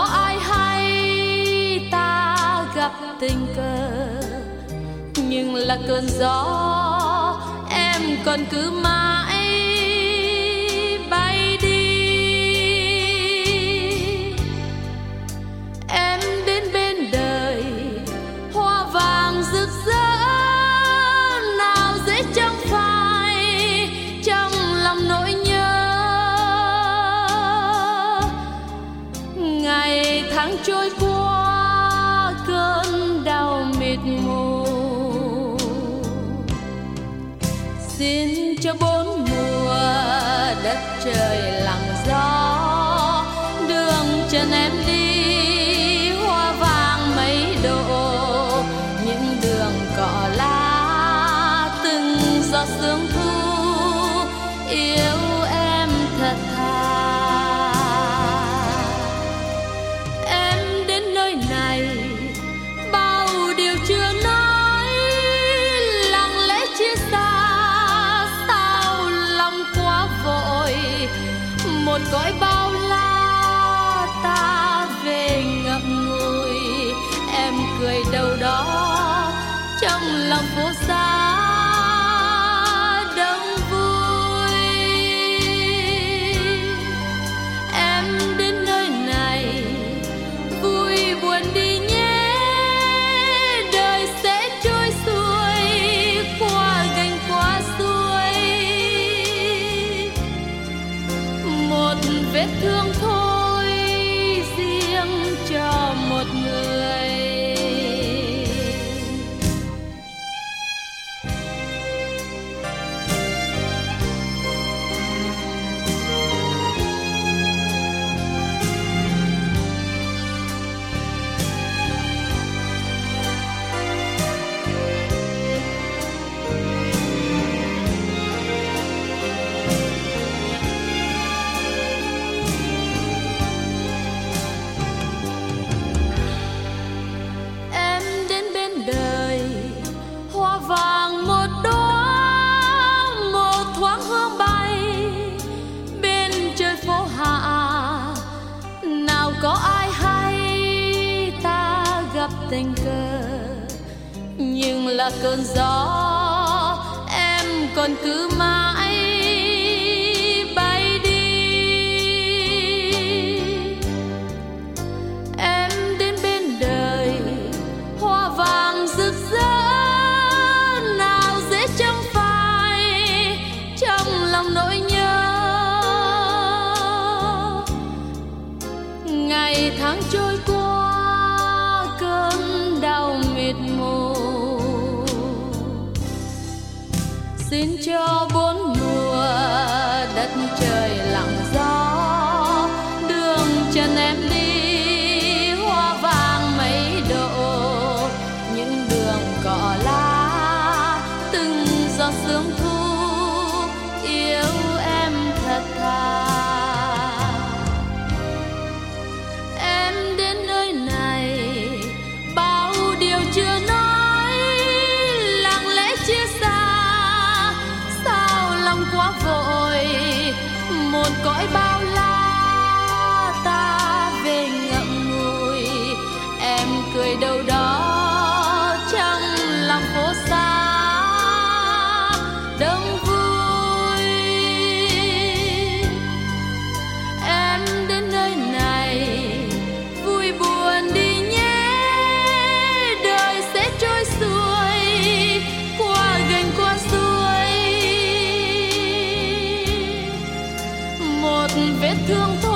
có ai hay ta gặp tình cờ, nhưng là cơn gió em còn cứ mãi ngày tháng trôi qua, cơn đau mịt mù. Xin cho bốn mùa đất trời lặng gió, đường chân em đi, hoa vàng mấy độ. Những đường cỏ lá từng giọt sương thu, yêu một cõi bao la ta về ngậm ngùi. Em cười đâu đó trong lòng phố xa. Vết thương thôi. Tình cờ. Nhưng là cơn gió, em còn cứ mãi bay đi. Em đến bên đời, hoa vàng rực rỡ, nào dễ chẳng phai trong lòng nỗi nhớ. Ngày tháng trôi qua xin cho bốn mùa đất trời lặng gió. Đường chân em đi, hoa vàng mấy độ. Những đường cỏ lá từng giọt sương thu thương tôi.